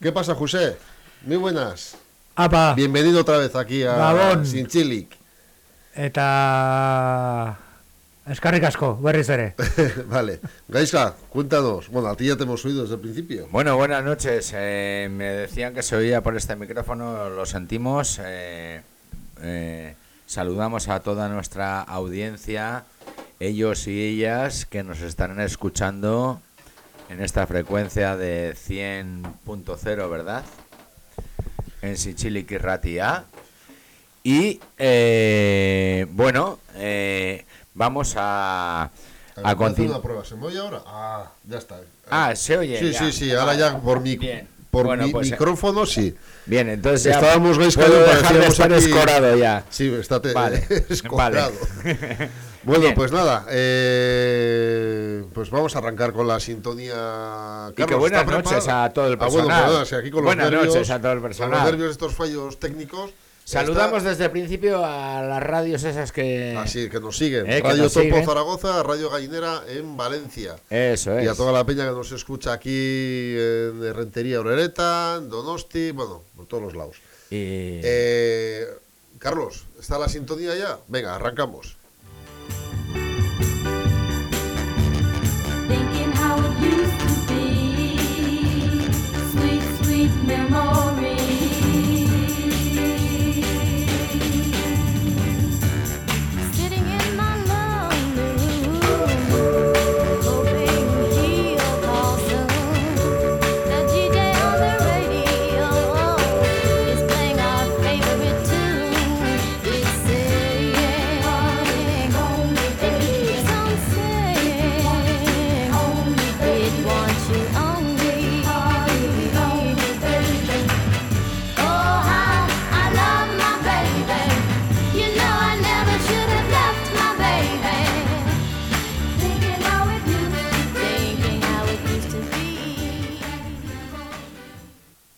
¿Qué pasa, José? Muy buenas. Apa, Bienvenido otra vez aquí a Gabón. Sinchilik. eta eskarrik asko, berriz ere. vale. Gaisca, cuéntanos. Bueno, a ti ya te hemos oído desde el principio. Bueno, buenas noches. Eh, me decían que se oía por este micrófono, lo sentimos. eh, eh, saludamos a toda nuestra audiencia, ellos y ellas que nos estarán escuchando en esta frecuencia de 100.0, ¿verdad? En Sichiliki Ratia. Y eh, bueno, eh, vamos a, A a continuar. prueba. ¿Se me oye ahora? Ah, ya está. Ah, se oye. sí, ya. sí, sí. Ahora ya por mi, Bien. por Bueno, mi pues, eh, micrófono, sí. Bien, entonces ya Estábamos Gaisca puedo dejar de estar aquí- escorado ya. Sí, estate Vale, escorado. vale. Bueno, Bien. pues nada, eh, pues vamos a arrancar con la sintonía. Y que Carlos, buenas ¿está noches a todo el Ah, bueno, personal. perdona, si aquí con los buenas nervios, noches a todo el Con los personal. nervios de estos fallos técnicos. Saludamos está- desde el principio a las radios esas que... Así, que nos siguen. Eh, Radio nos Topo siguen. Zaragoza, Radio Gallinera en Valencia. Eso es. Y a toda la peña que nos escucha aquí en Rentería Orereta, en Donosti, bueno, por todos los lados. Y- Eh, Carlos, ¿está la sintonía ya? Venga, arrancamos. Thinking how it used to be, sweet, sweet memories.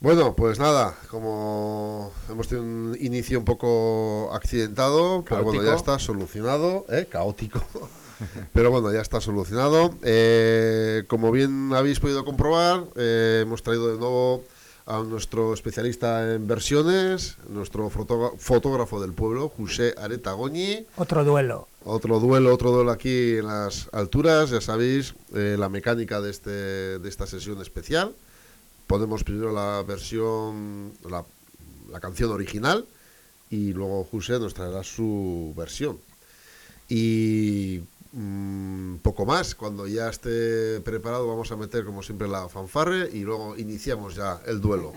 Bueno, pues nada, como hemos tenido un inicio un poco accidentado, pero bueno, ya Caótico. está solucionado, ¿eh? caótico. Pero bueno, ya está solucionado. Eh, como bien habéis podido comprobar, eh, hemos traído de nuevo a nuestro especialista en versiones, nuestro fotógra- fotógrafo del pueblo, José Areta Goñi. Otro duelo. Otro duelo, otro duelo aquí en las alturas, ya sabéis, eh, la mecánica de, este, de esta sesión especial. Ponemos primero la versión, la, la canción original y luego José nos traerá su versión. Y mm, poco más, cuando ya esté preparado vamos a meter como siempre la fanfarre y luego iniciamos ya el duelo.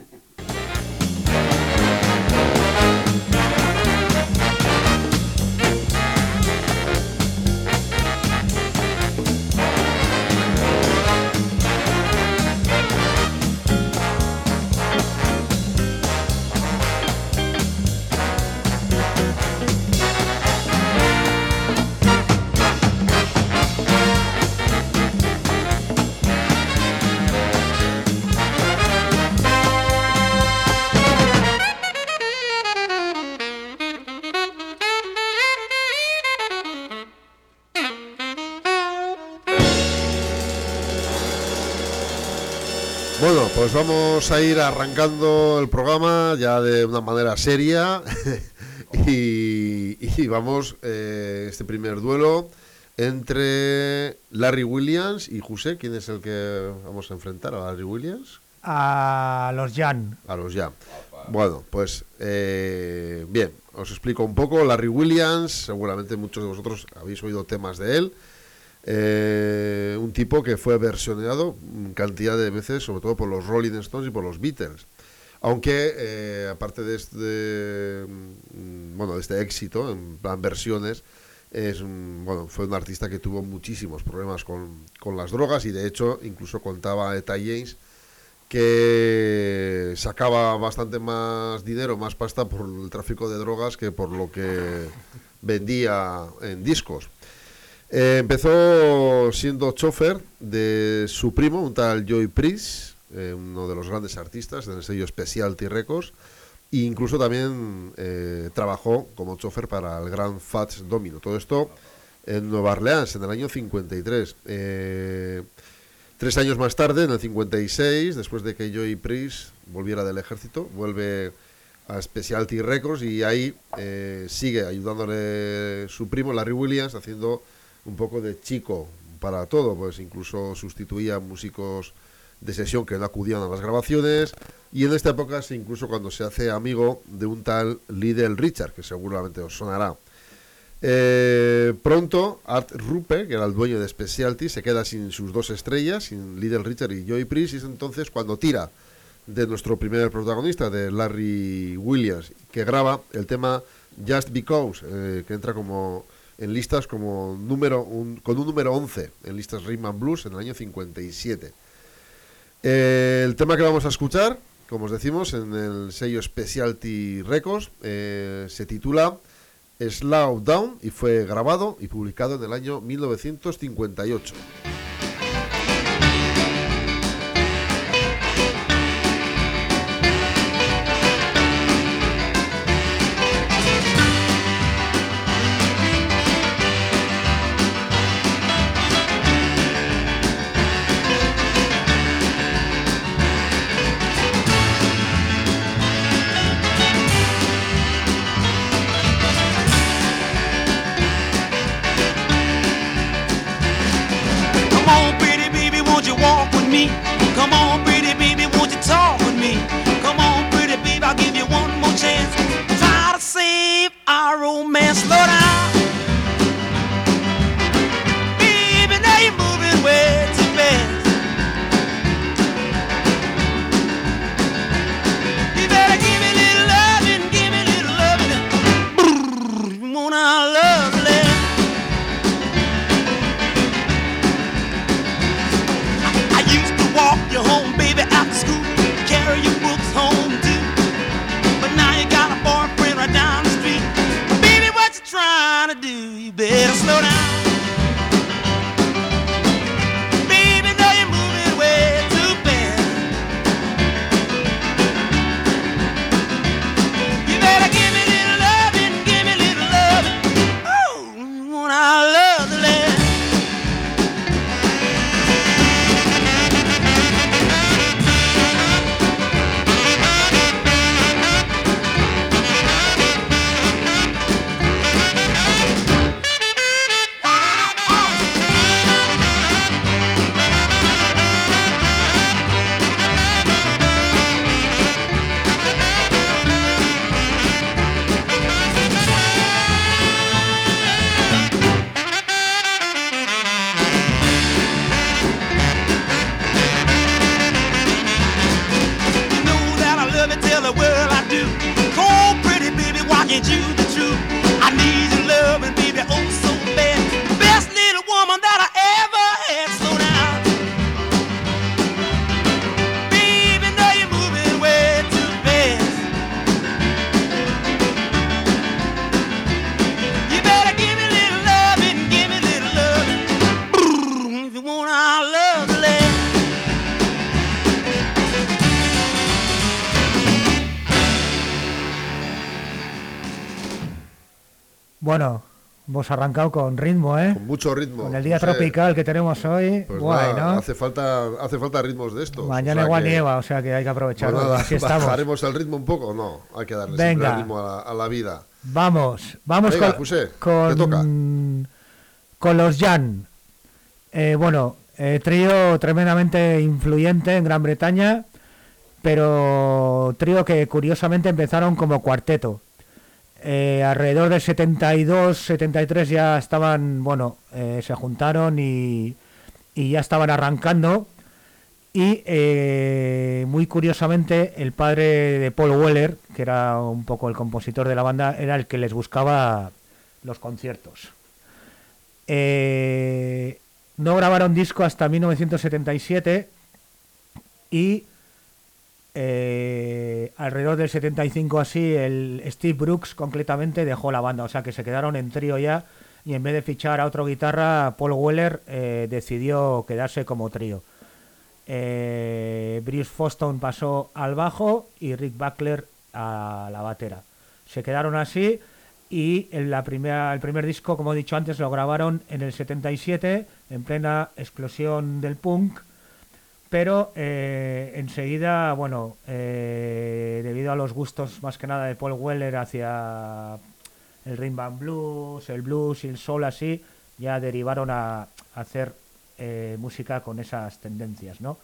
Vamos a ir arrancando el programa ya de una manera seria y, y vamos eh, este primer duelo entre Larry Williams y José. ¿Quién es el que vamos a enfrentar? ¿A Larry Williams? A los Jan. A los ya. Bueno, pues eh, bien, os explico un poco. Larry Williams, seguramente muchos de vosotros habéis oído temas de él. Eh, un tipo que fue versioneado mm, cantidad de veces, sobre todo por los Rolling Stones y por los Beatles. Aunque, eh, aparte de este, mm, bueno, de este éxito, en plan versiones, es bueno, fue un artista que tuvo muchísimos problemas con, con las drogas y de hecho incluso contaba Eta James que sacaba bastante más dinero, más pasta por el tráfico de drogas que por lo que vendía en discos. Eh, empezó siendo chofer de su primo, un tal Joy Priest, eh, uno de los grandes artistas del sello Specialty Records, e incluso también eh, trabajó como chofer para el gran Fats Domino. Todo esto en Nueva Orleans en el año 53. Eh, Tres años más tarde, en el 56, después de que Joey Priest volviera del ejército, vuelve a Specialty Records y ahí eh, sigue ayudándole su primo Larry Williams haciendo un poco de chico para todo, pues incluso sustituía músicos de sesión que no acudían a las grabaciones y en esta época es incluso cuando se hace amigo de un tal Lidl Richard, que seguramente os sonará. Eh, pronto, Art Rupe, que era el dueño de Specialty, se queda sin sus dos estrellas, sin Little Richard y Joey Priest, y es entonces cuando tira de nuestro primer protagonista, de Larry Williams, que graba el tema Just Because, eh, que entra como en listas como número con un número 11 en listas Rhythm and Blues en el año 57. Eh, el tema que vamos a escuchar, como os decimos, en el sello Specialty Records, eh, se titula Slow Down y fue grabado y publicado en el año 1958. Bueno, hemos arrancado con ritmo, ¿eh? Con mucho ritmo. Con el día no sé, tropical que tenemos hoy. Pues Guay, nada, ¿no? hace falta hace falta ritmos de estos. Mañana o sea igual que- nieva, o sea que hay que pues aprovecharlo. nada, Así estamos. bajaremos el ritmo un poco, no, hay que darle siempre Venga. el ritmo a la, a la vida. Vamos, vamos Venga, con, José, con, toca. con los Jan. Eh, bueno, eh, trío tremendamente influyente en Gran Bretaña, pero trío que curiosamente empezaron como cuarteto. Eh, alrededor del 72, 73 ya estaban, bueno, eh, se juntaron y, y ya estaban arrancando. Y eh, muy curiosamente, el padre de Paul Weller, que era un poco el compositor de la banda, era el que les buscaba los conciertos. No grabaron disco hasta 1977 y eh, alrededor del 75 así, el Steve Brooks concretamente dejó la banda, o sea que se quedaron en trío ya y en vez de fichar a otro guitarra, Paul Weller eh, decidió quedarse como trío. Eh, Bruce Foston pasó al bajo y Rick Buckler a la batera. Se quedaron así y en la primera, el primer disco, como he dicho antes, lo grabaron en el 77, en plena explosión del punk. Pero eh, enseguida, bueno, eh, debido a los gustos más que nada de Paul Weller hacia el and blues, el blues y el soul así, ya derivaron a, hacer eh, música con esas tendencias, ¿no?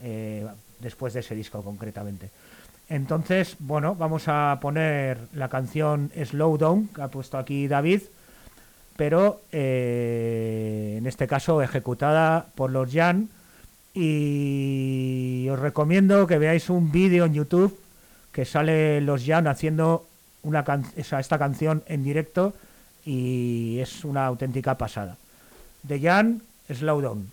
Eh, después de ese disco concretamente. Entonces, bueno, vamos a poner la canción Slow Down, que ha puesto aquí David, pero en este caso ejecutada por los Jan. Y os recomiendo que veáis un vídeo en YouTube que sale los Jan haciendo esta canción en directo y es una auténtica pasada. De Jan, Slow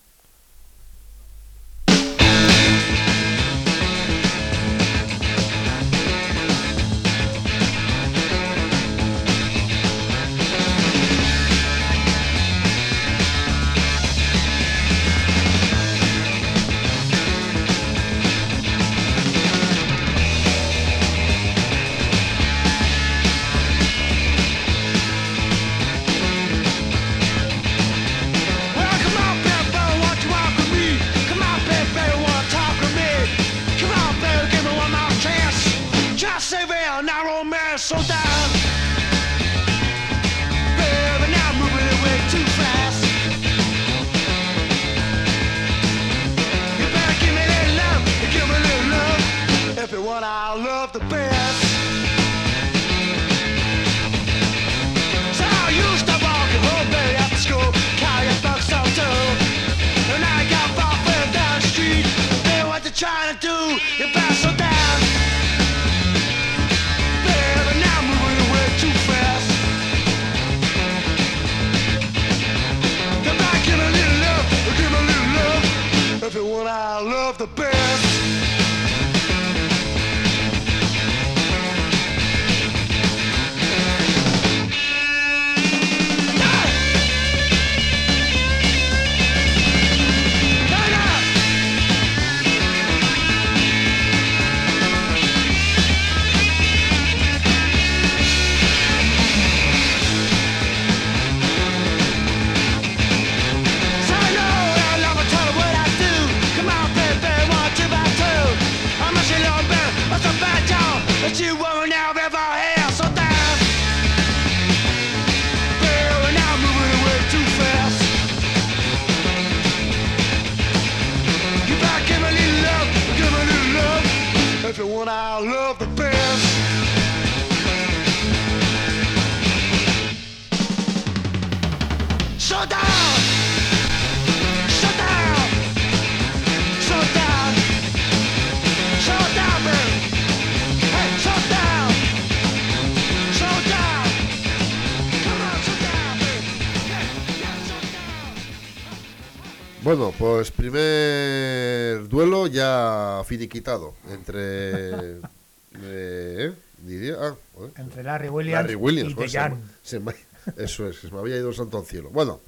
Bueno, pues primer duelo ya finiquitado entre. eh, diría. Ah. Entre Larry Williams, Larry Williams, y se Jan. me- se me- eso es, se me había ido el santo al cielo. Bueno,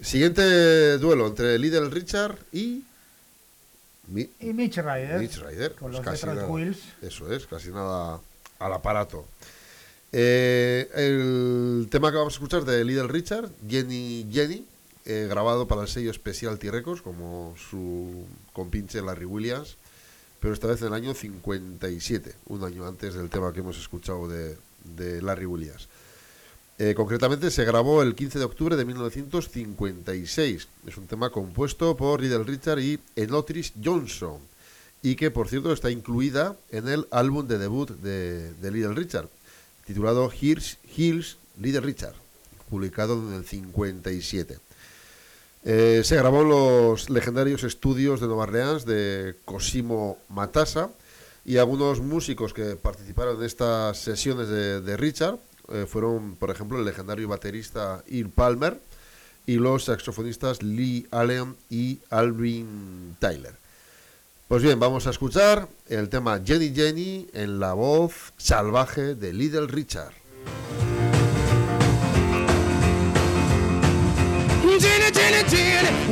siguiente duelo entre Little Richard y. Mi- Y Mitch Ryder. Mitch Ryder. Con pues los casi nada. Wheels. Eso es, casi nada al aparato. Eh, el tema que vamos a escuchar de Little Richard, Jenny Jenny, grabado para el sello Specialty Records, como su compinche Larry Williams, pero esta vez en el año 57, un año antes del tema que hemos escuchado de, de Larry Williams. Eh, concretamente se grabó el 15 de octubre de 1956. Es un tema compuesto por Little Richard y Enotris Johnson y que por cierto está incluida en el álbum de debut de, de Little Richard, titulado Hills, Hills Little Richard, publicado en el 57. Eh, se grabó en los legendarios estudios de Nueva Orleans de Cosimo Matassa y algunos músicos que participaron en estas sesiones de, Richard eh, fueron, por ejemplo, el legendario baterista Earl Palmer y los saxofonistas Lee Allen y Alvin Tyler. Pues bien, vamos a escuchar el tema Jenny Jenny en la voz salvaje de Little Richard.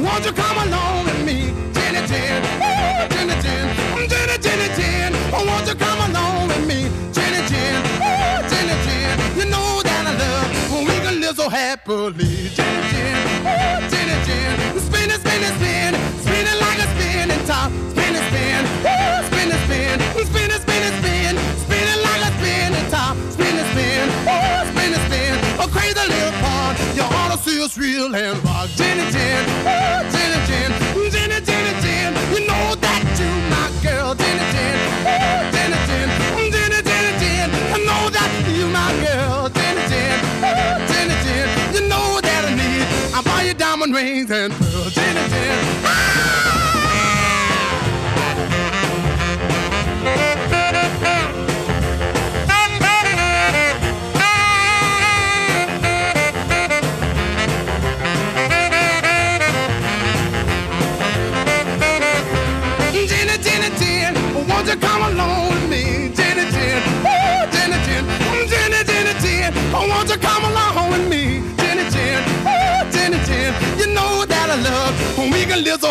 Won't you come along with me? Jenny, Jenny, ooh, Jenny, Jenny, Jenny, mm, Jenny, Jenny, oh, won't you come along with me? Jenny, Jenny, ooh, Jenny, Jenny, you know that I love when we can live so happily. Jenny, real and rock. Jenny Jen, oh, Jenny Jen, Jenny, Jenny Jen. You know that you, my girl, Jenny Jen, oh, Jenny Jen, Jenny, Jenny Jen. I know that you, my girl, Jenny Jen, oh, Jenny Jen. You know that I need. I buy you diamond rings and pearls, Jenny Jen. Jenny,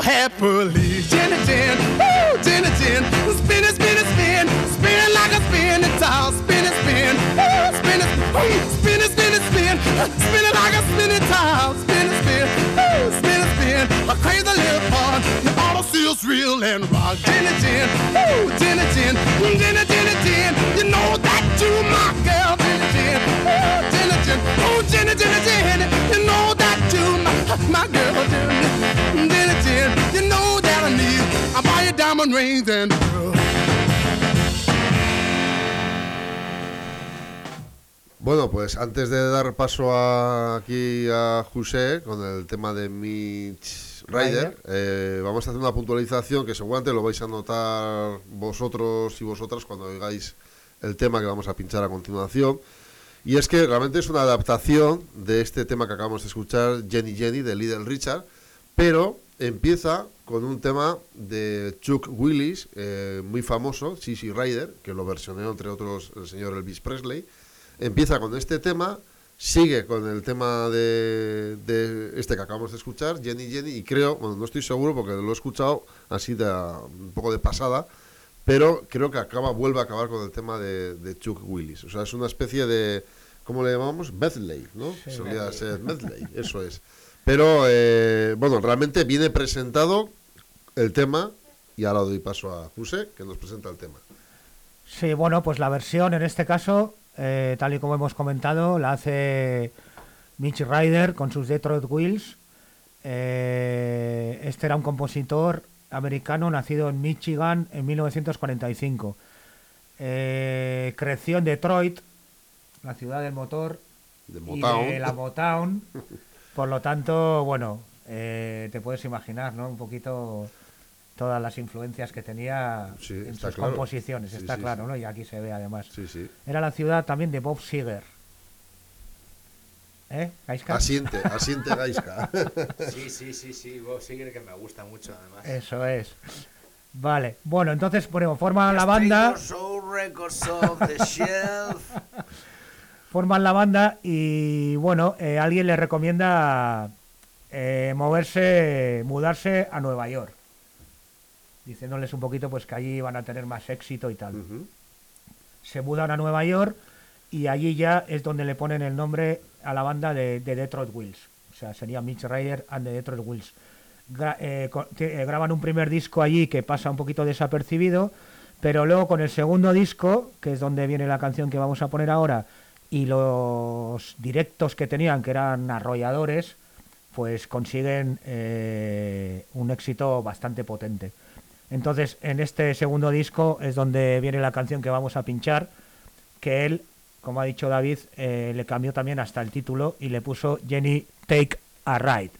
happily. Ten to ten, woo, ten to ten. Spin it, spin it, spin. Spin it like a spinning tile. Spin it, spin. Woo, spin it, woo, spin it, spin it, spin. Spin it like a spinning tile. Spin it, spin. Woo, spin it, spin. A crazy little part. The auto feels real and raw. Ten to ten, woo, ten to ten. Ten to ten to ten. You know that you my girl. Ten to ten, woo, ten to oh, Oh, ten to ten to ten. You know that you my, my girl. Ten to ten. Need. I buy you diamond rings and pearls. Bueno, pues antes de dar paso a, aquí a José con el tema de Mitch Ryder, eh, vamos a hacer una puntualización que seguramente lo vais a notar vosotros y vosotras cuando oigáis el tema que vamos a pinchar a continuación. Y es que realmente es una adaptación de este tema que acabamos de escuchar, Jenny Jenny, de Little Richard, pero empieza con un tema de Chuck Willis, eh, muy famoso, Sissy Rider, que lo versioneó entre otros el señor Elvis Presley. Empieza con este tema, sigue con el tema de, de este que acabamos de escuchar, Jenny Jenny, y creo, bueno, no estoy seguro porque lo he escuchado así de un poco de pasada, pero creo que acaba, vuelve a acabar con el tema de, de Chuck Willis. O sea, es una especie de, ¿cómo le llamamos? Medley, ¿no? Solía ser medley, eso es. Pero, eh, bueno, realmente viene presentado el tema y ahora doy paso a José, que nos presenta el tema. Sí, bueno, pues la versión en este caso, eh, tal y como hemos comentado, la hace Mitch Ryder con sus Detroit Wheels. Eh, este era un compositor americano nacido en Michigan en 1945. Eh, creció en Detroit, la ciudad del motor De y de la Motown. Por lo tanto, bueno, eh, te puedes imaginar, ¿no? Un poquito todas las influencias que tenía Sí, en sus claro. composiciones, Sí, está sí, claro, sí. ¿no? Y aquí se ve además. Sí, sí. Era la ciudad también de Bob Seger. ¿Eh? Gaiska? Asiente, asiente Gaiska. Sí, sí, sí, sí, Bob Seger que me gusta mucho además. Eso es. Vale, bueno, entonces bueno, forman la banda, forman la banda y bueno, eh, alguien le recomienda eh, moverse, mudarse a Nueva York, diciéndoles un poquito pues que allí van a tener más éxito y tal. Se mudan a Nueva York y allí ya es donde le ponen el nombre a la banda de, de Detroit Wheels. O sea, sería Mitch Ryder and the Detroit Wheels. Gra- eh, eh, graban un primer disco allí que pasa un poquito desapercibido, pero luego con el segundo disco, que es donde viene la canción que vamos a poner ahora, y los directos que tenían, que eran arrolladores, pues consiguen eh, un éxito bastante potente. Entonces, en este segundo disco es donde viene la canción que vamos a pinchar, que él, como ha dicho David, eh, le cambió también hasta el título y le puso Jenny Take a Ride.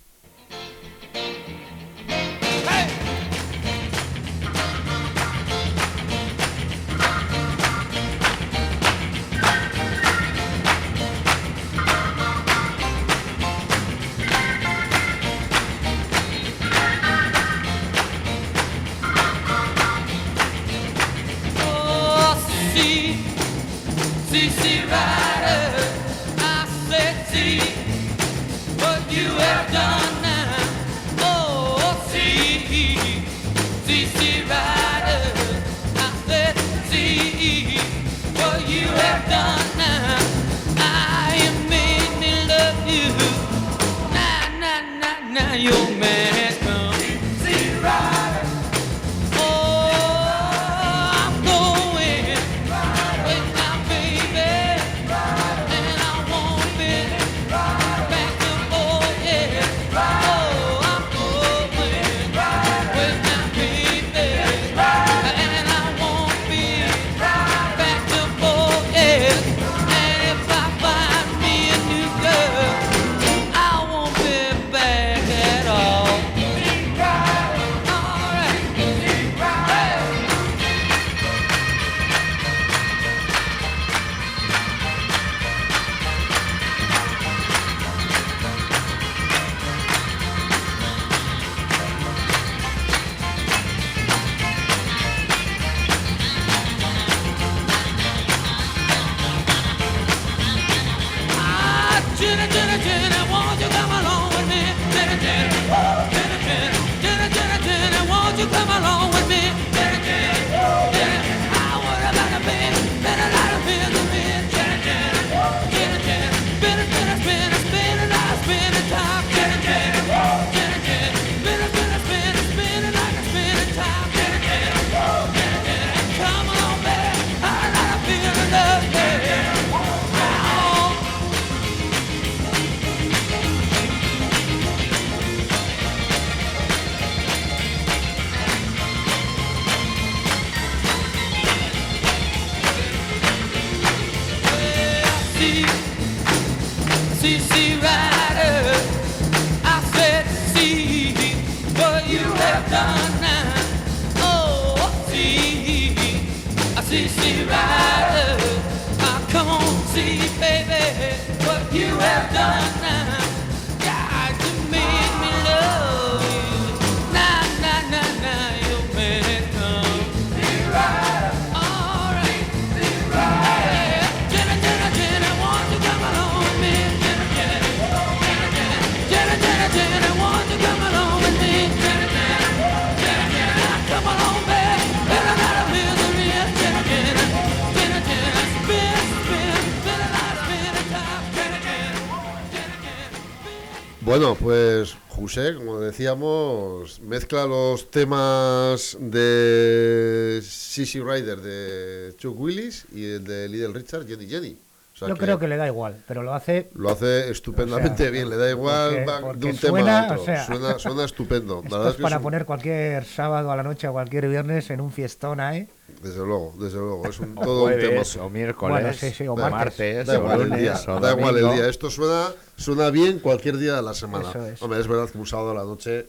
Mezcla los temas de Sissy Rider de Chuck Willis y el de Little Richard, Jenny Jenny. O sea Yo creo que le da igual, pero lo hace lo hace estupendamente O sea, bien, le da igual porque- de un tema suena, a otro. o sea, suena, suena estupendo. Esto es para es un- poner cualquier sábado a la noche o cualquier viernes en un fiestón ahí. Desde luego, desde luego. Es un, O todo un tema. o miércoles, Bueno, sí, sí, o martes. martes, Da o igual, el día, o da igual el día. Esto suena, suena bien cualquier día de la semana. Es. Hombre, es verdad que un sábado a la noche,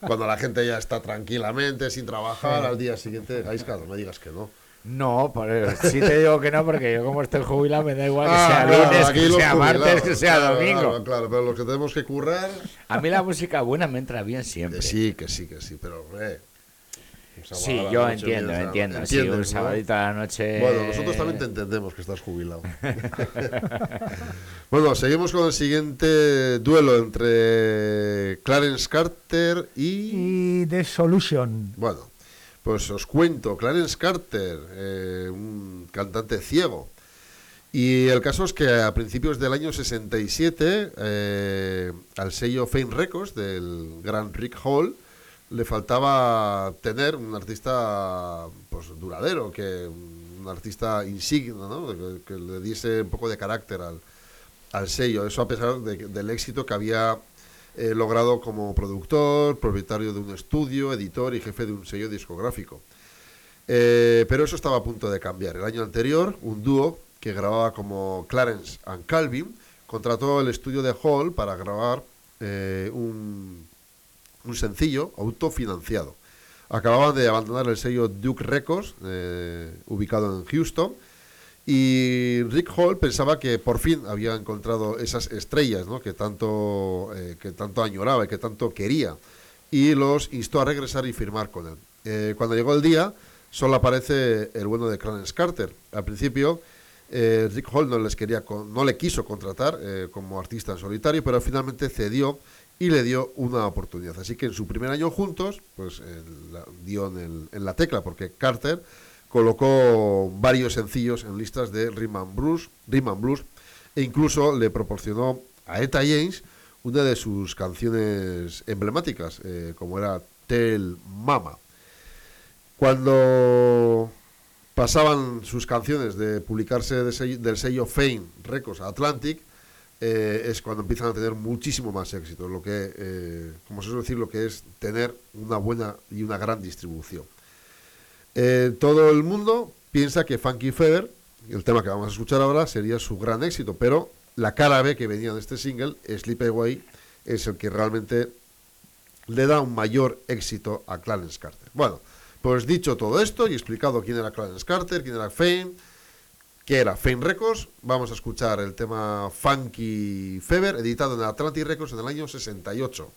cuando la gente ya está tranquilamente, sin trabajar, al día siguiente, Gaisca, no me digas que no. No, por sí te digo que no, porque yo como estoy jubilado me da igual que Ah, sea claro, lunes, que sea martes, que sea claro, domingo. Claro, claro, pero los que tenemos que currar, A mí la música buena me entra bien que siempre. sí, que sí, que sí, pero, hombre. Sí, yo noche, entiendo, mira, entiendo. Sí, un ¿no? sabadito a la noche. Bueno, nosotros también te entendemos que estás jubilado. bueno, seguimos con el siguiente duelo entre Clarence Carter y... Y The Solution. Bueno, pues os cuento, Clarence Carter, eh, un cantante ciego. Y el caso es que a principios del año 67, eh, al sello Fame Records del gran Rick Hall, le faltaba tener un artista pues duradero, que un artista insignia, ¿no? que, le diese un poco de carácter al, al sello. Eso a pesar de del éxito que había eh, logrado como productor, propietario de un estudio, editor y jefe de un sello discográfico. Eh, pero eso estaba a punto de cambiar. El año anterior, un dúo que grababa como Clarence and Calvin contrató el estudio de Hall para grabar eh, un, un sencillo autofinanciado. Acababan de abandonar el sello Duke Records, eh, ubicado en Houston, y Rick Hall pensaba que por fin había encontrado esas estrellas que, tanto, eh, que tanto añoraba y que tanto quería, y los instó a regresar y firmar con él. Eh, cuando llegó el día, solo aparece el bueno de Clarence Carter. Al principio, Rick Hall no, les quería con- no le quiso contratar como artista en solitario, pero finalmente cedió y le dio una oportunidad. Así que en su primer año juntos, pues eh, dio en, la tecla, porque Carter colocó varios sencillos en listas de Rhythm Blues, Rhythm Blues e incluso le proporcionó a Eta James una de sus canciones emblemáticas, eh, como era Tell Mama. Cuando pasaban sus canciones de publicarse del sello Fame Records Atlantic, eh, es cuando empiezan a tener muchísimo más éxito, lo que, eh, como se suele decir, lo que es tener una buena y una gran distribución. Eh, todo el mundo piensa que Funky Feather, el tema que vamos a escuchar ahora, sería su gran éxito, pero la cara B que venía de este single, Sleep Away, es el que realmente le da un mayor éxito a Clarence Carter. Bueno, pues dicho todo esto y explicado quién era Clarence Carter, quién era Fame, qué era Fame Records, vamos a escuchar el tema Funky Fever, editado en Atlantic Records en el año 68.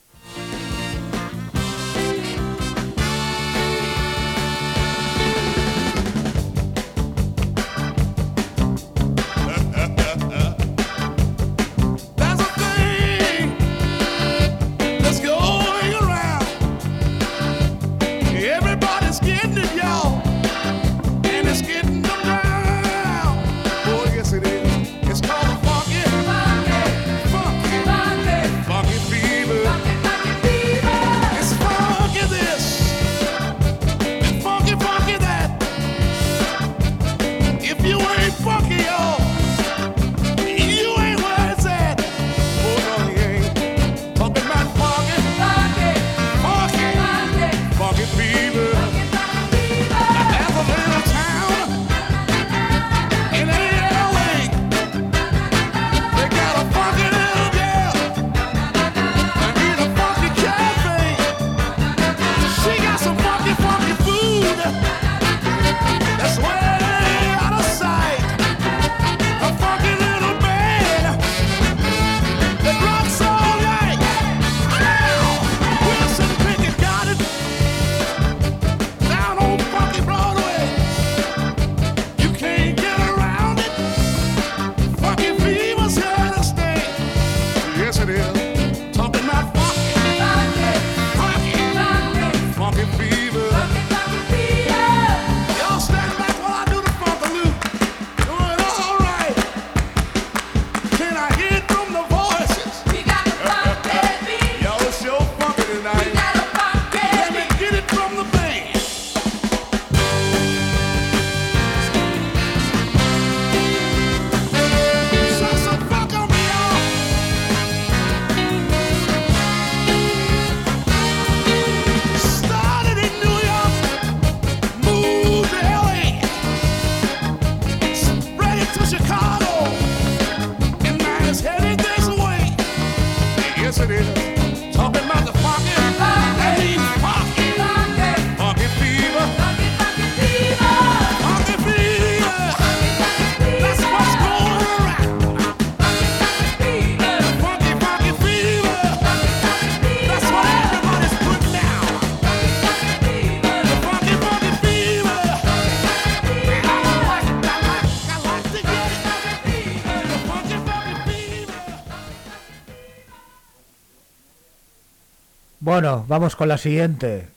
Vamos con la siguiente.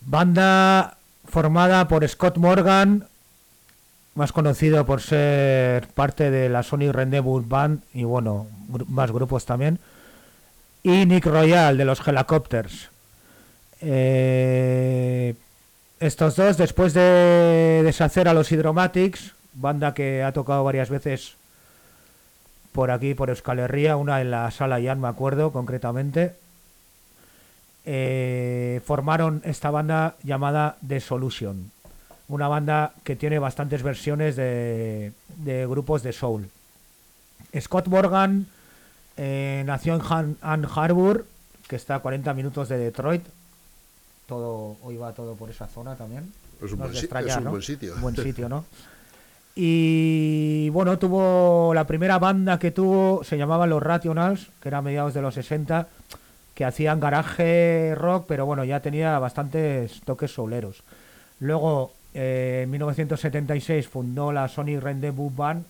Banda formada por Scott Morgan, más conocido por ser parte de la Sony Rendezvous Band y bueno, más grupos también. Y Nick Royal de los Helicopters. Eh, estos dos, después de deshacer a los Hydromatics, banda que ha tocado varias veces por aquí, por Euskal Herria, una en la sala Jan, me acuerdo concretamente, eh, formaron esta banda llamada The Solution, una banda que tiene bastantes versiones de, de grupos de soul. Scott Morgan eh, nació en Han- Ann Harbor, que está a 40 minutos de Detroit. Todo, hoy va todo por esa zona también. Es un buen es un ¿no? buen sitio. Buen sitio, ¿no? Y bueno, tuvo la primera banda que tuvo, se llamaban Los Rationals, que era a mediados de los 60, que hacían garaje rock, pero bueno, ya tenía bastantes toques souleros. Luego, eh, en 1976 fundó la Sony Rendezvous Band,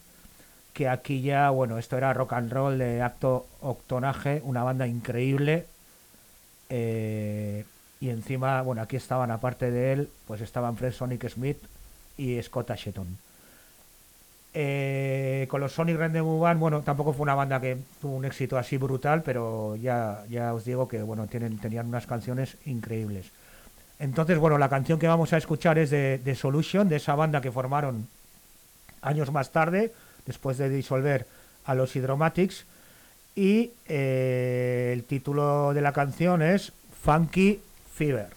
que aquí ya, bueno, esto era rock and roll de acto octonaje, una banda increíble. eh, y encima, bueno, aquí estaban, aparte de él, pues estaban Fred Sonic Smith y Scott Asheton. Eh, con los Sonic Rendezvous Band, bueno, tampoco fue una banda que tuvo un éxito así brutal, pero ya, ya os digo que, bueno, tienen, tenían unas canciones increíbles. Entonces, bueno, la canción que vamos a escuchar es de, de Solution, de esa banda que formaron años más tarde, después de disolver a los Hydromatics. Y eh, el título de la canción es Funky Fever.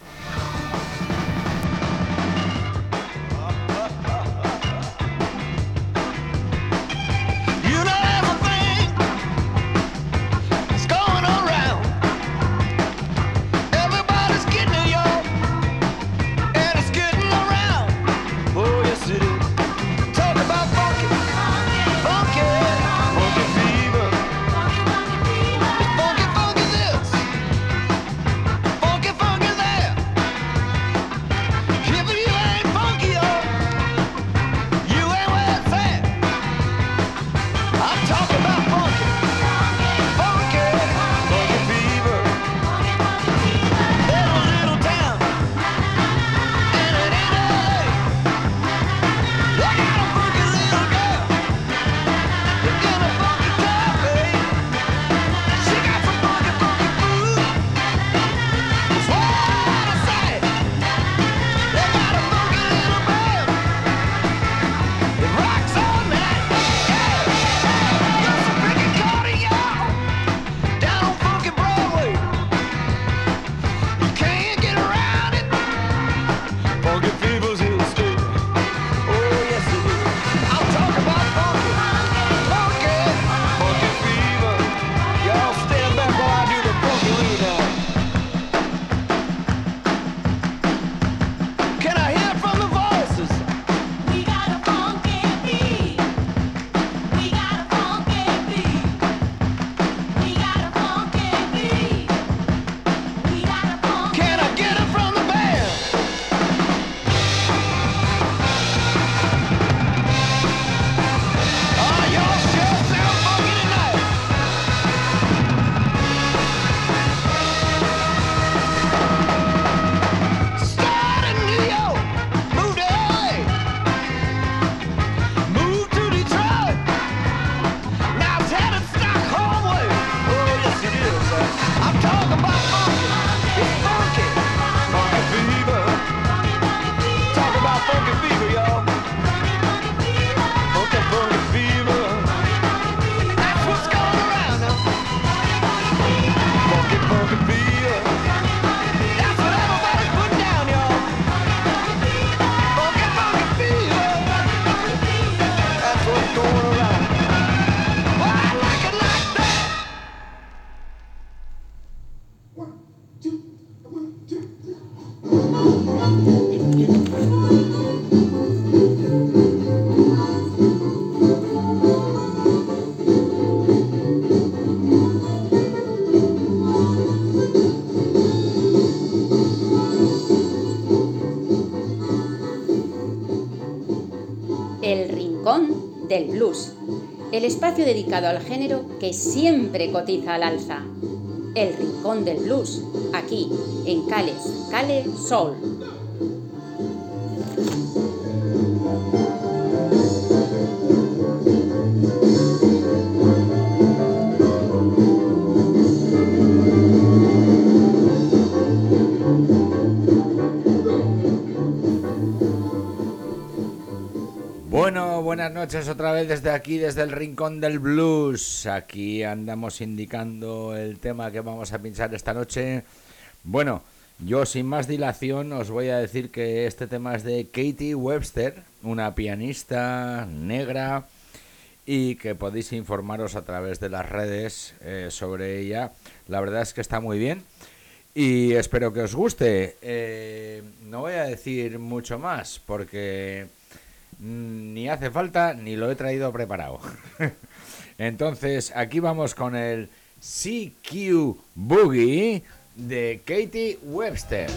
Del Blues, el espacio dedicado al género que siempre cotiza al alza. El Rincón del Blues, aquí en Cales, Cale Soul. Noches otra vez desde aquí, desde el Rincón del Blues. Aquí andamos indicando el tema que vamos a pinchar esta noche. Bueno, yo sin más dilación os voy a decir que este tema es de Katie Webster, una pianista negra y que podéis informaros a través de las redes eh, sobre ella. La verdad es que está muy bien y espero que os guste. Eh, no voy a decir mucho más porque ni hace falta ni lo he traído preparado. Entonces, aquí vamos con el CQ Boogie de Katie Webster.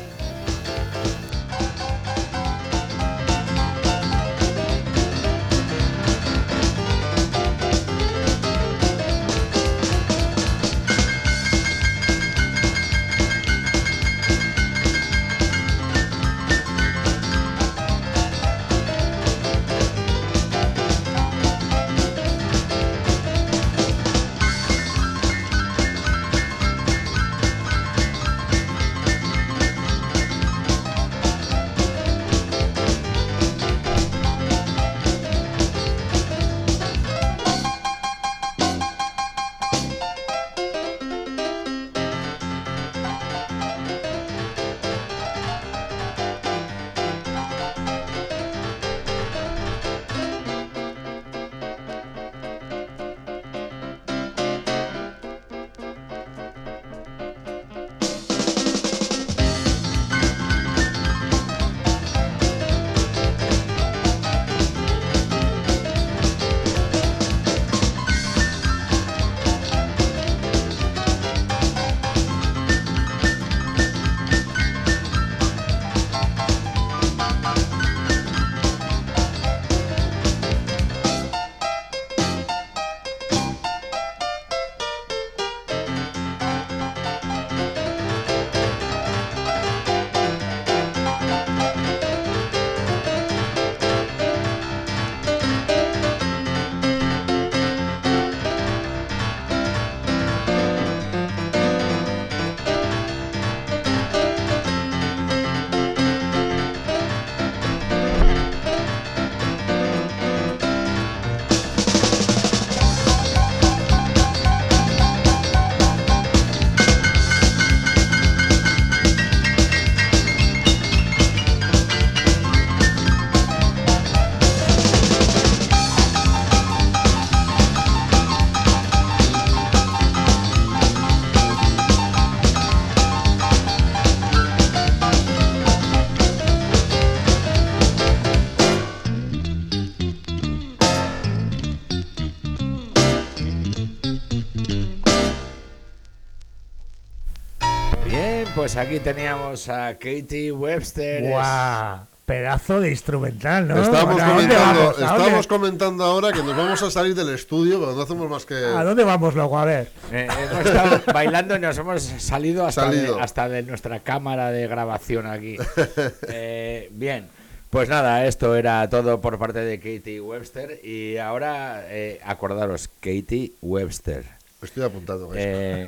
Pues aquí teníamos a Katie Webster. ¡Guau! Pedazo de instrumental, ¿no? Estamos, Bueno, ¿a comentando, vamos? ¿A estamos comentando ahora que nos vamos a salir del estudio, pero no hacemos más que... ¿A dónde vamos luego? A ver. Eh, hemos estado bailando y nos hemos salido hasta, Salido. De, hasta de nuestra cámara de grabación aquí. Eh, bien, pues nada, esto era todo por parte de Katie Webster y ahora eh, acordaros, Katie Webster. Estoy apuntando. guys.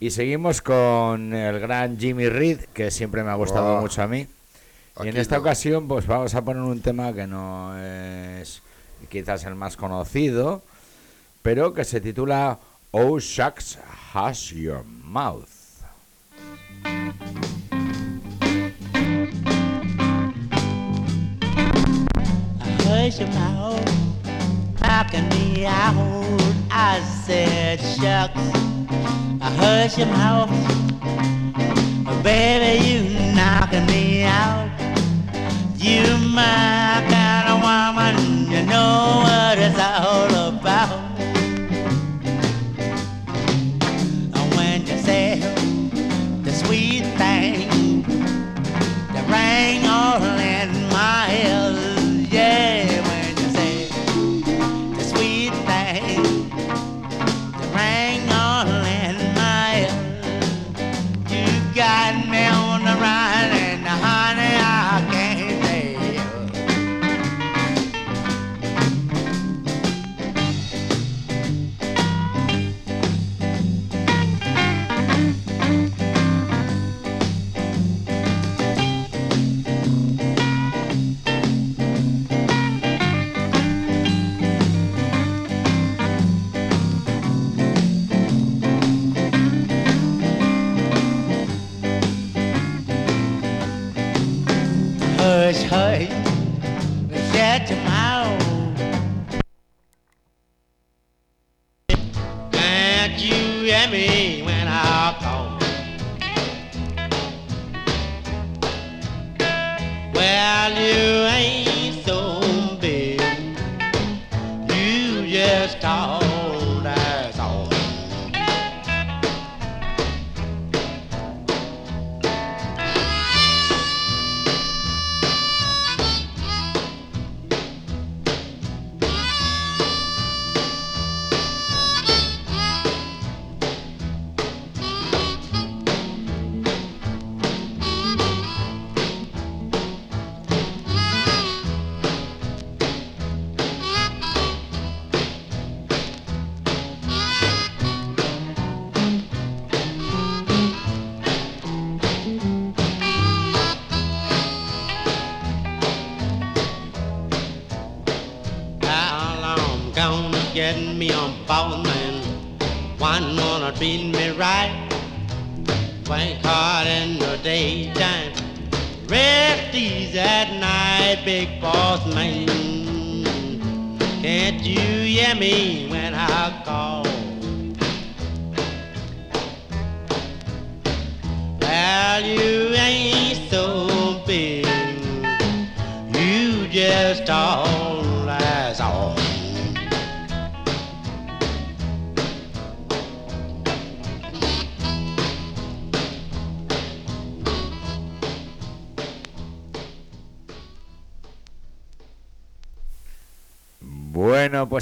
Y seguimos con el gran Jimmy Reed, que siempre me ha gustado mucho a mí. Y en esta no. ocasión, pues vamos a poner un tema que no es quizás el más conocido, pero que se titula Oh Shucks Hush Your Mouth. Hush your mouth, knocking me out. I said, shucks, I hush your mouth. Baby, you knocking me out. You my kind of woman, you know what it's all about.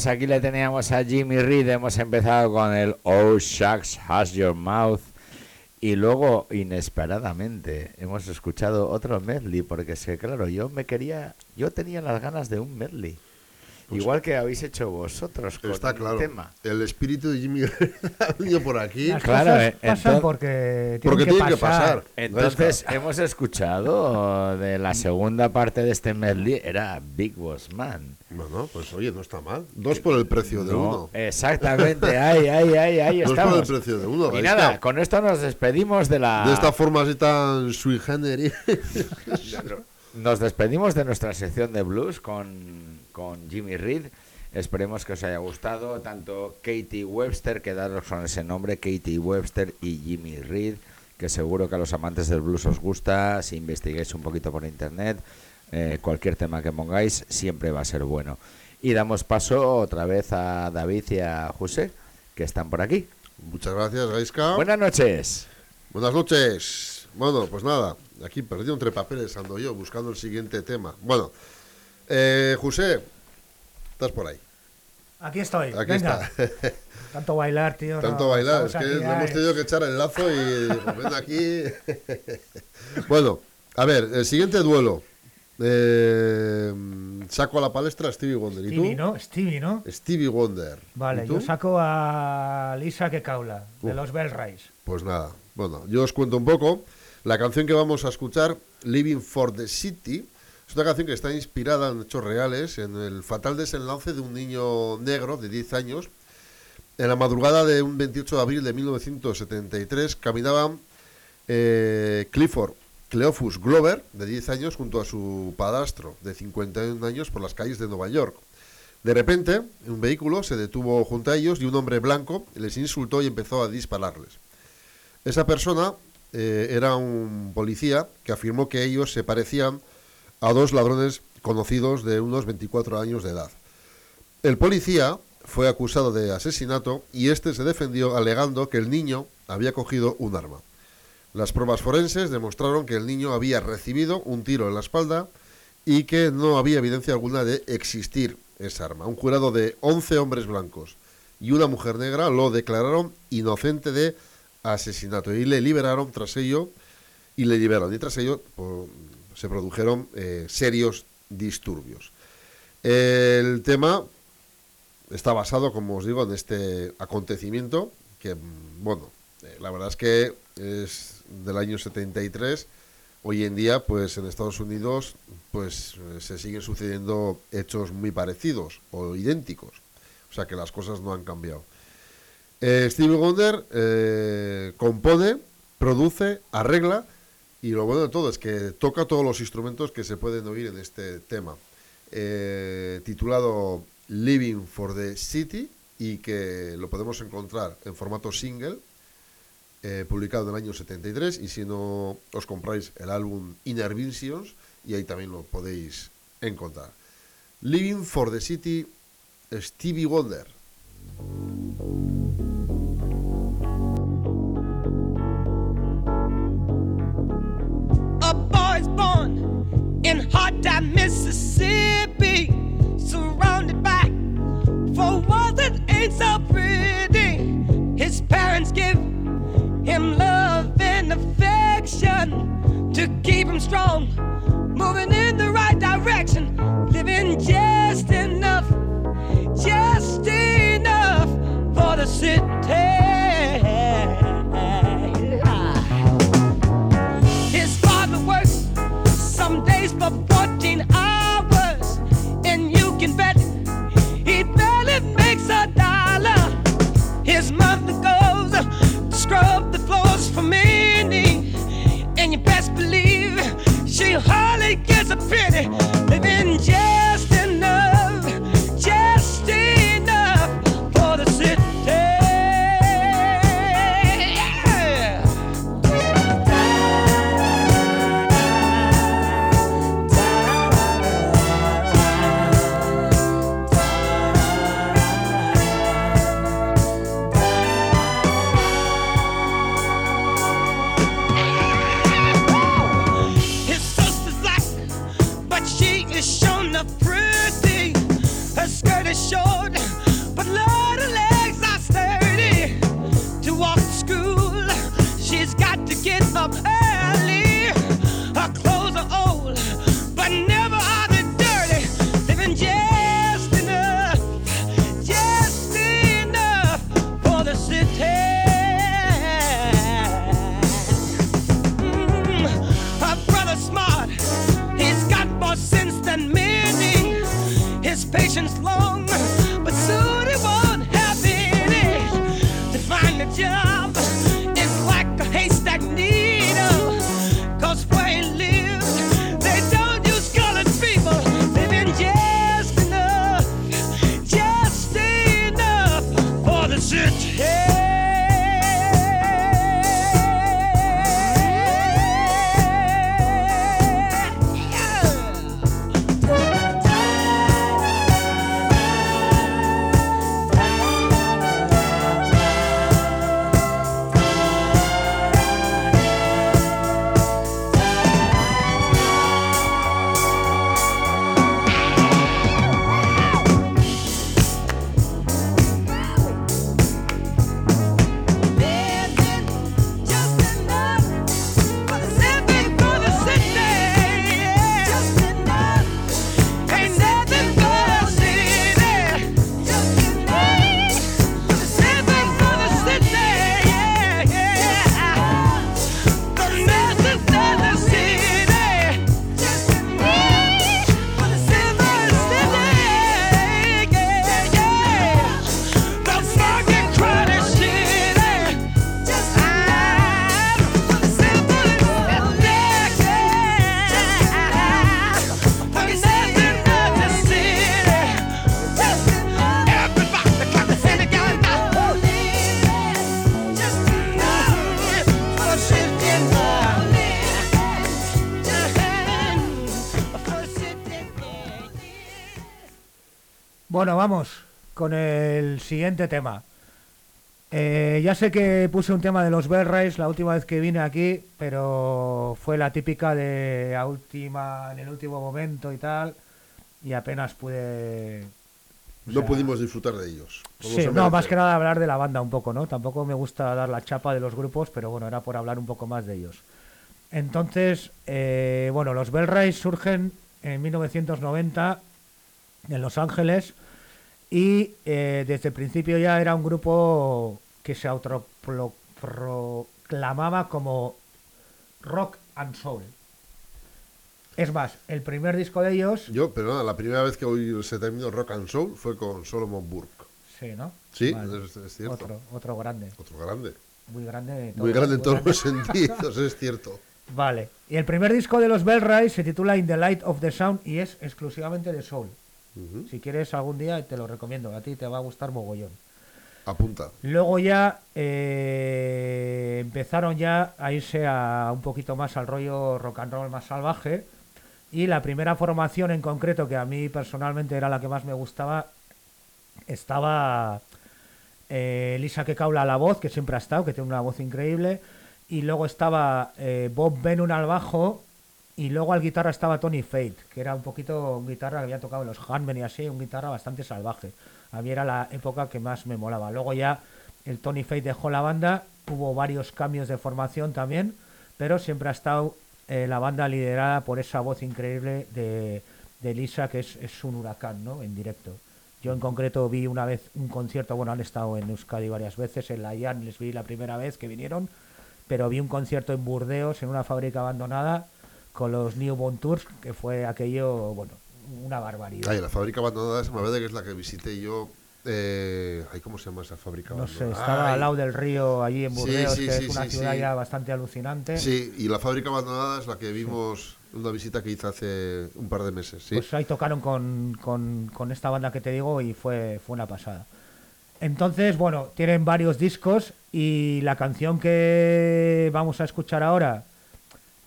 Pues aquí le teníamos a Jimmy Reed. Hemos empezado con el Oh Shucks Has Your Mouth. Y luego, inesperadamente, hemos escuchado otro medley. Porque es que, claro, yo me quería. Yo tenía las ganas de un medley. Igual que habéis hecho vosotros con Pues Está el claro. tema. El espíritu de Jimmy ha venido por aquí. Las Claro, cosas eh, pasan porque tienen Porque que tiene que pasar. Entonces, hemos escuchado de la segunda parte de este medley. Era Big Boss Man. Bueno, pues oye, no está mal. Dos por el precio de No, uno. Exactamente, ahí, ahí, ahí, ahí Dos por el precio de uno. Y ahí nada, está. con esto nos despedimos de la. De esta forma así tan sui generis. Nos despedimos de nuestra sección de blues con, con Jimmy Reed. Esperemos que os haya gustado tanto Katie Webster, quedaros con ese nombre, Katie Webster y Jimmy Reed, que seguro que a los amantes del blues os gusta. Si investigáis un poquito por internet, eh, cualquier tema que pongáis siempre va a ser bueno. Y damos paso otra vez a David y a José, que están por aquí. Muchas gracias, Gaiska. Buenas noches. Buenas noches. Bueno, pues nada, aquí perdido entre papeles ando yo buscando el siguiente tema. Bueno, eh, José, estás por ahí. Aquí estoy. Aquí Venga. está. Tanto bailar, tío. Tanto no, bailar, es que aquí, hemos ay. tenido que echar el lazo y pues, ven aquí. bueno, a ver, el siguiente duelo. Eh, saco a la palestra a Stevie Wonder. ¿Y Stevie, tú? ¿no? Stevie, ¿no? Stevie Wonder. Vale, ¿Y yo saco a Lisa que caula, de los Bell Rise. Pues nada, bueno, yo os cuento un poco. La canción que vamos a escuchar, Living for the City, es una canción que está inspirada en hechos reales, en el fatal desenlace de un niño negro de 10 años. En la madrugada de un 28 de abril de 1973 caminaban eh, Clifford Cleophus Glover, de 10 años, junto a su padrastro, de 51 años, por las calles de Nueva York. De repente, un vehículo se detuvo junto a ellos y un hombre blanco les insultó y empezó a dispararles. Esa persona eh, era un policía que afirmó que ellos se parecían a dos ladrones conocidos de unos 24 años de edad. El policía fue acusado de asesinato y este se defendió alegando que el niño había cogido un arma. Las pruebas forenses demostraron que el niño había recibido un tiro en la espalda y que no había evidencia alguna de existir esa arma. Un jurado de 11 hombres blancos y una mujer negra lo declararon inocente de asesinato y le liberaron tras ello y le liberaron y tras ello se produjeron eh, serios disturbios. El tema está basado, como os digo, en este acontecimiento que, bueno, eh, la verdad es que es del año 73. Hoy en día, pues en Estados Unidos, pues eh, se siguen sucediendo hechos muy parecidos o idénticos. O sea que las cosas no han cambiado. Stevie Wonder compone, produce, arregla y lo bueno de todo es que toca todos los instrumentos que se pueden oír en este tema. Eh, titulado Living for the City y que lo podemos encontrar en formato single eh, publicado en el año 73 y si no os compráis el álbum Inner Visions y ahí también lo podéis encontrar. Living for the City, Stevie Wonder. Mississippi, surrounded by four walls that ain't so pretty. His parents give him love and affection to keep him strong, moving in the right direction, living just enough, just enough for the city. She hardly gets a penny, siguiente tema. Eh, ya sé que puse un tema de los Bell Rays la última vez que vine aquí, pero fue la típica de a última, en el último momento y tal, y apenas pude. No sea, pudimos disfrutar de ellos. Sí, no, más que nada hablar de la banda un poco, ¿no? Tampoco me gusta dar la chapa de los grupos, pero bueno, era por hablar un poco más de ellos. Entonces, eh, bueno, los Bell surgen en 1990 en Los Ángeles y eh, desde el principio ya era un grupo que se autoproclamaba como rock and soul. Es más, el primer disco de ellos, Yo, pero nada, la primera vez que oí ese término rock and soul fue con Solomon Burke. sí, ¿no? Sí, Vale. es, es cierto. Otro, otro grande, Otro grande. muy grande. Muy grande en todos grande. los sentidos, es cierto. Vale. Y el primer disco de los Bell Rays se titula In the Light of the Sound y es exclusivamente de soul. Si quieres algún día te lo recomiendo, a ti te va a gustar mogollón. Apunta. Luego ya eh, empezaron ya a irse a un poquito más al rollo rock and roll más salvaje. Y la primera formación en concreto, que a mí personalmente era la que más me gustaba, estaba eh, Lisa que caula a la voz, que siempre ha estado, que tiene una voz increíble. Y luego estaba eh, Bob Benun al bajo. Y luego al guitarra estaba Tony Fate, que era un poquito un guitarra que había tocado los Handmen y así, un guitarra bastante salvaje. A mí era la época que más me molaba. Luego ya el Tony Fate dejó la banda, hubo varios cambios de formación también, pero siempre ha estado eh, la banda liderada por esa voz increíble de, de Lisa, que es, es un huracán, ¿no? En directo. Yo en concreto vi una vez un concierto, bueno, han estado en Euskadi varias veces, en la IAN les vi la primera vez que vinieron, pero vi un concierto en Burdeos, en una fábrica abandonada, con los Newborn Tours, que fue aquello, bueno, una barbaridad. Ay, la fábrica abandonada de Samavede, que es la que visité yo. Eh, ay, ¿Cómo se llama esa fábrica No sé, estaba Ay, al lado del río, allí en Burdeos, sí, que sí, es una ciudad ya bastante alucinante. Sí, y la fábrica abandonada es la que vimos una visita que hice hace un par de meses. ¿sí? Pues ahí tocaron con, con- con esta banda que te digo y fue, fue una pasada. Entonces, bueno, tienen varios discos y la canción que vamos a escuchar ahora,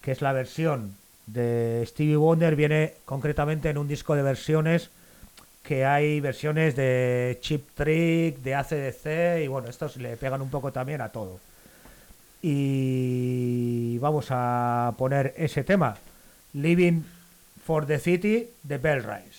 que es la versión de Stevie Wonder, viene concretamente en un disco de versiones que hay versiones de Chip Trick, de ACDC y bueno, estos le pegan un poco también a todo. Y vamos a poner ese tema, Living for the City de Bell Rise.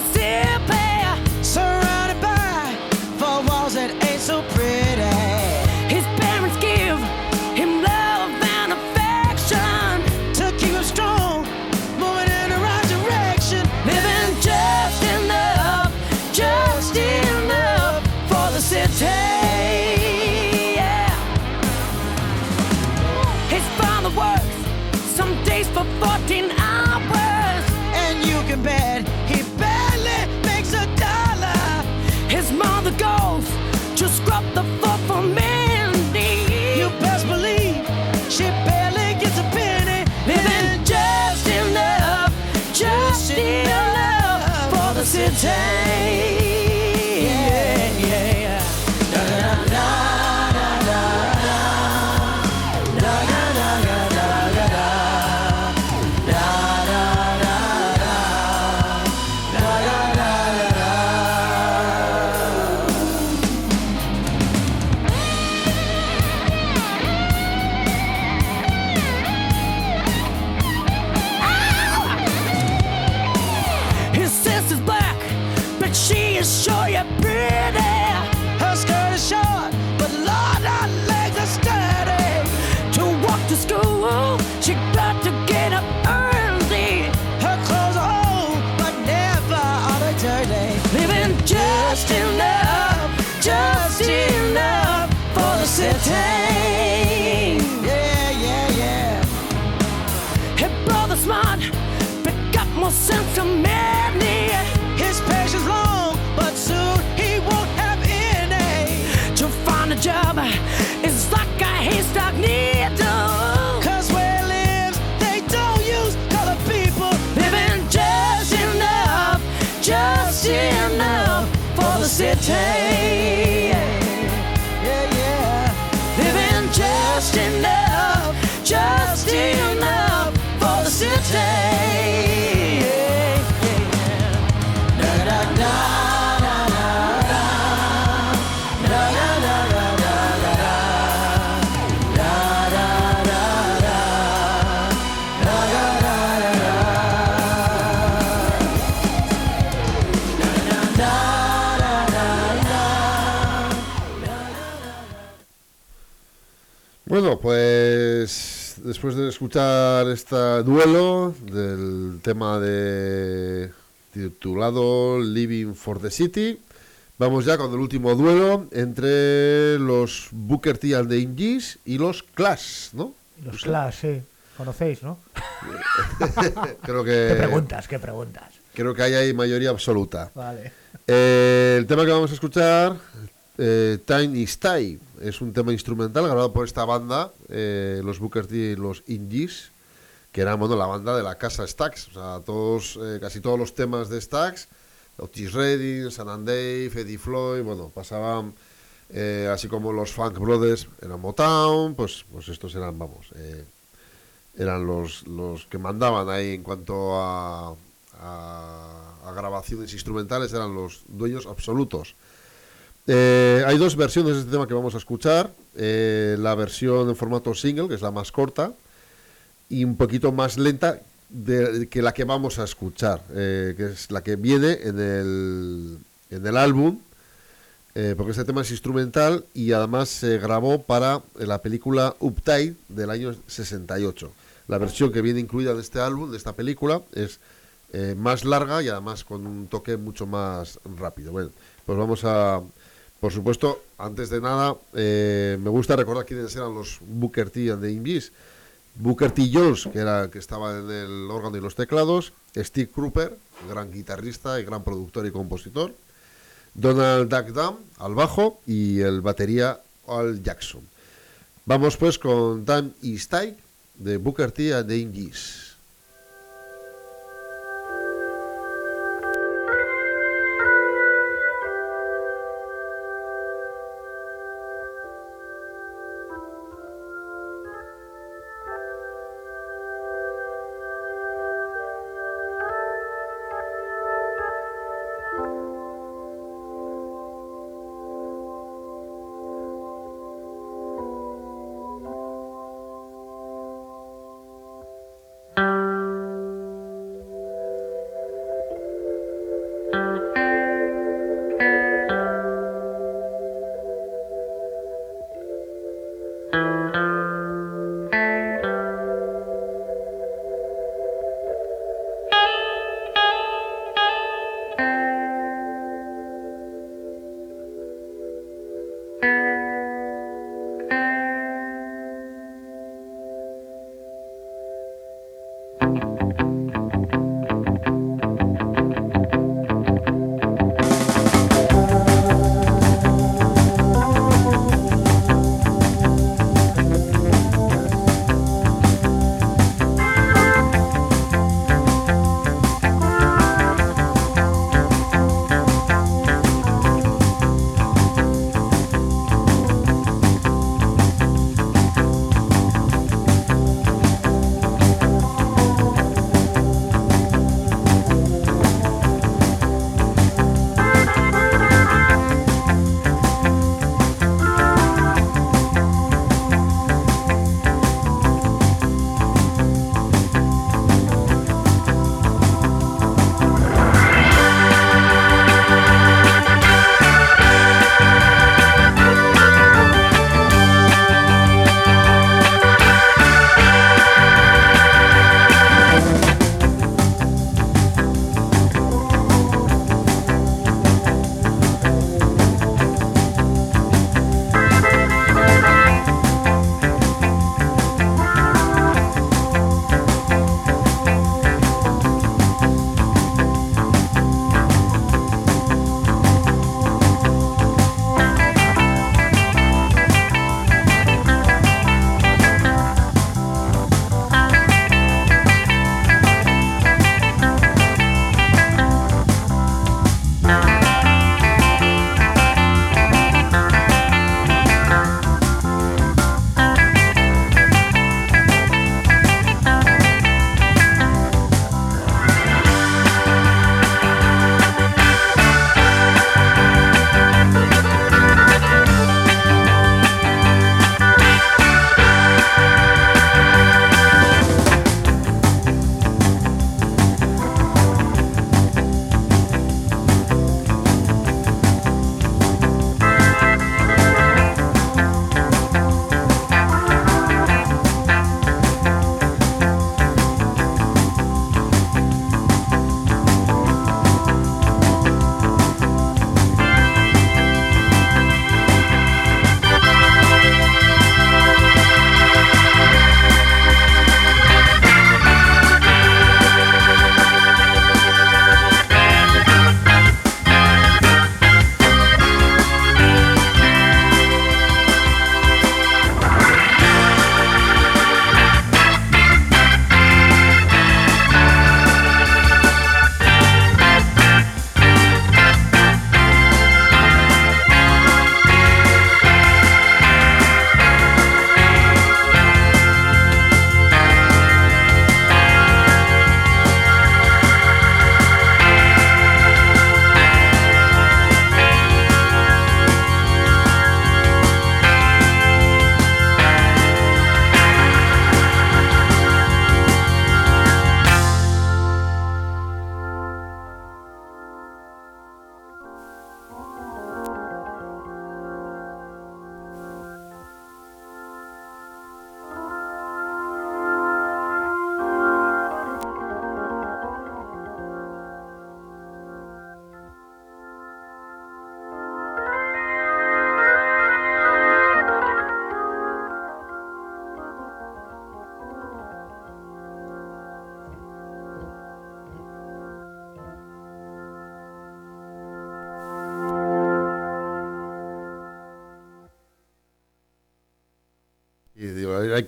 você. Bueno, pues después de escuchar este duelo del tema de titulado Living for the City, vamos ya con el último duelo entre los Booker T and the Ingies y los Clash, ¿no? Los Clash, sí. ¿Conocéis, no? Creo ¿Qué que preguntas? ¿Qué preguntas? creo que ahí hay mayoría absoluta. Vale. Eh, el tema que vamos a escuchar, eh, Time es un tema instrumental grabado por esta banda, eh, los Booker T y los Indies, que eran bueno, la banda de la casa Stax. O sea, todos, eh, casi todos los temas de Stax, Otis Redding, San and Dave, Eddie Floyd, bueno, pasaban, eh, así como los Funk Brothers eran Motown, pues, pues estos eran, vamos, eran los, los que mandaban ahí en cuanto a- a grabaciones instrumentales, eran los dueños absolutos. Eh, hay dos versiones de este tema que vamos a escuchar. Eh, la versión en formato single, que es la más corta, y un poquito más lenta de- que la que vamos a escuchar, eh, que es la que viene en el, en el álbum, porque este tema es instrumental y además se grabó para la película Uptight del año 68. La versión que viene incluida en este álbum, de esta película, es más larga y además con un toque mucho más rápido. Bueno, pues vamos a... Por supuesto, antes de nada, eh, me gusta recordar quiénes eran los Booker T and the Invis. Booker T. Jones, que era que estaba en el órgano y los teclados, Steve Cropper, gran guitarrista y gran productor y compositor, Donald Duck Dam al bajo y el batería Al Jackson. Vamos pues con Time is Time de Booker T and the Invis.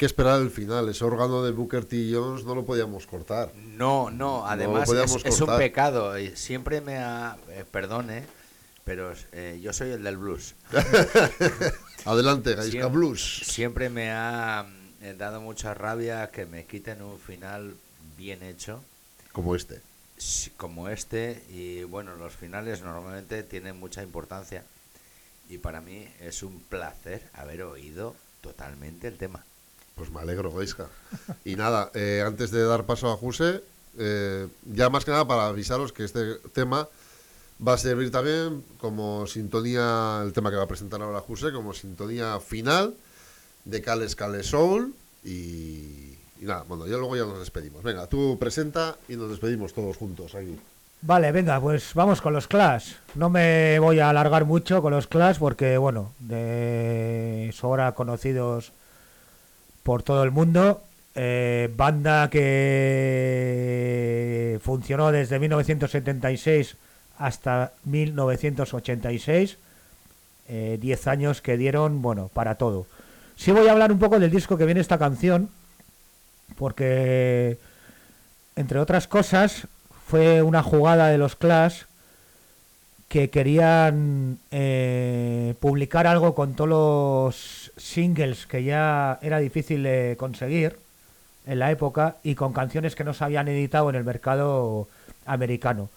Que esperar el final. Ese órgano de Booker T. Jones no lo podíamos cortar. No, no, además es, es un pecado. Siempre me ha. eh, perdone, pero eh, yo soy el del blues. Adelante, Gaisca Siempre- Blues. Siempre me ha eh, dado mucha rabia que me quiten un final bien hecho. Como este. Como este y bueno los finales normalmente tienen mucha importancia y para mí es un placer haber oído totalmente el tema Pues me alegro, Gaisca. Y nada, eh, antes de dar paso a José, eh, ya más que nada para avisaros que este tema va a servir también como sintonía, el tema que va a presentar ahora José, como sintonía final de Cales Cales Soul. Y, y nada, bueno, ya luego ya nos despedimos. Venga, tú presenta y nos despedimos todos juntos aquí. Vale, venga, pues vamos con los Clash. No me voy a alargar mucho con los Clash porque, bueno, de sobra conocidos por todo el mundo. Eh, banda que funcionó desde 1976 hasta 1986. Eh, 10 años que dieron, bueno, para todo. Sí voy a hablar un poco del disco que viene esta canción, porque, entre otras cosas, fue una jugada de los Clash que querían eh, publicar algo con todos los singles que ya era difícil de conseguir en la época y con canciones que no se habían editado en el mercado americano.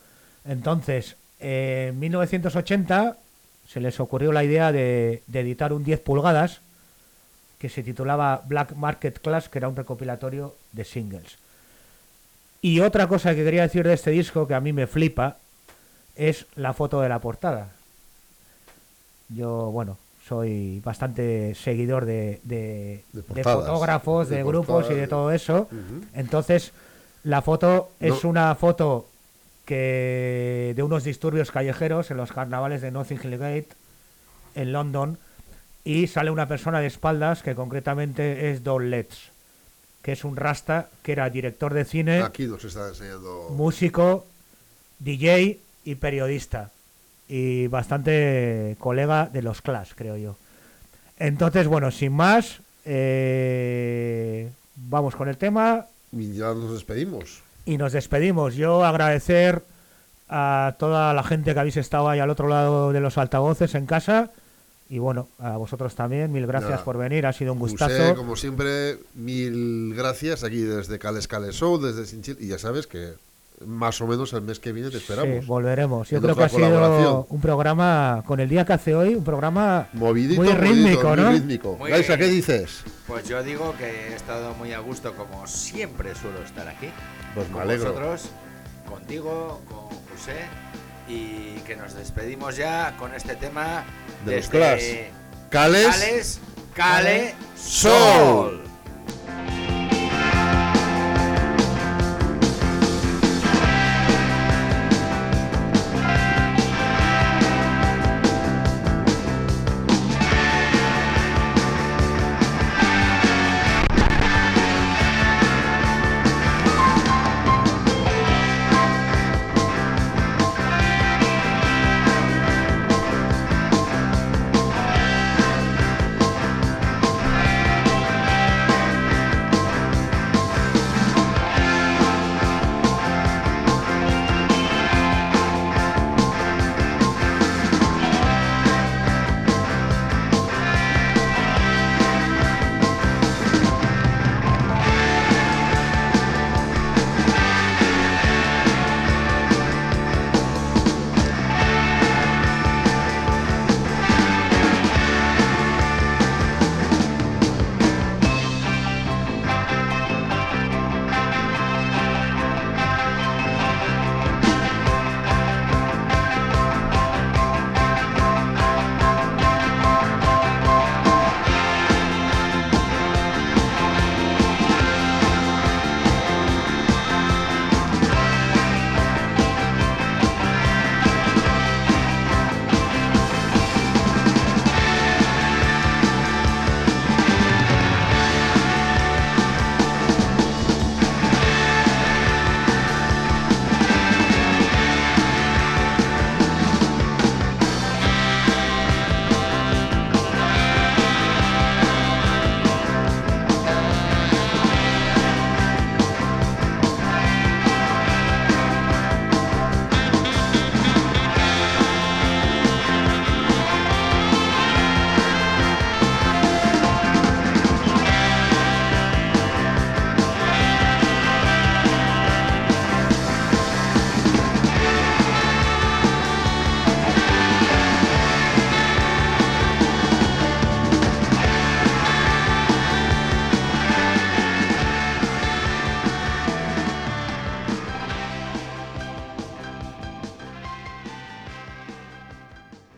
Entonces, en 1980 se les ocurrió la idea de, de editar un 10 pulgadas que se titulaba Black Market Class, que era un recopilatorio de singles. Y otra cosa que quería decir de este disco que a mí me flipa es la foto de la portada. Yo, bueno, soy bastante seguidor de, de- De de portadas, fotógrafos, de, grupos y de todo eso. Entonces, la foto es No. una foto que de unos disturbios callejeros en los carnavales de Notting Hill Gate en London y sale una persona de espaldas que concretamente es Don Letts, que es un rasta que era director de cine, Aquí nos está enseñando. músico, DJ y periodista y bastante colega de los Clash, creo yo. Entonces, bueno, sin más, eh, vamos con el tema Y ya nos despedimos. y nos despedimos. Yo agradecer a toda la gente que habéis estado ahí al otro lado de los altavoces en casa y bueno, a vosotros también, mil gracias Nada. por venir, ha sido un José, gustazo. como siempre, mil gracias aquí desde Cales Cales Show, desde Sinchil. Y ya sabes que más o menos el mes que viene te esperamos. Sí, volveremos. Yo creo que otra ha sido un programa, con el día que hace hoy, un programa Movidito, muy movidito, rítmico, muy ¿no? rítmico. Muy Gaisa, bien. ¿qué dices? pues yo digo que he estado muy a gusto como siempre suelo estar aquí Pues me con alegro. vosotros contigo con José y que nos despedimos ya con este tema De los. Cales, Cales Cale Sol.